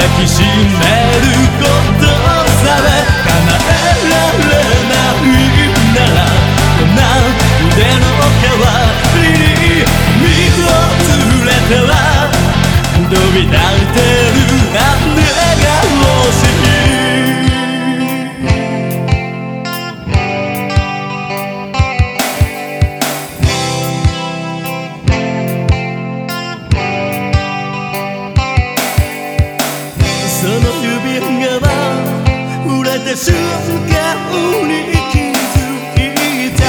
抱きしめること。指が売れた瞬間に気づいた。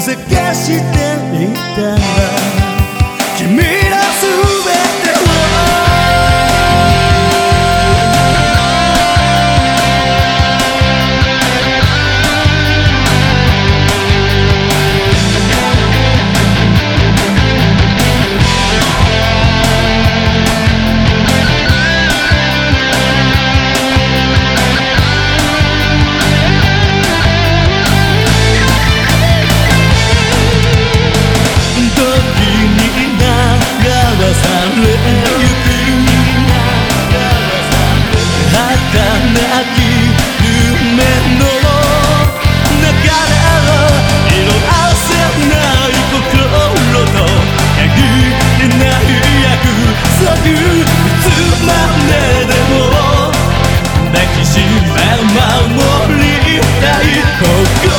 探していた。し守りたい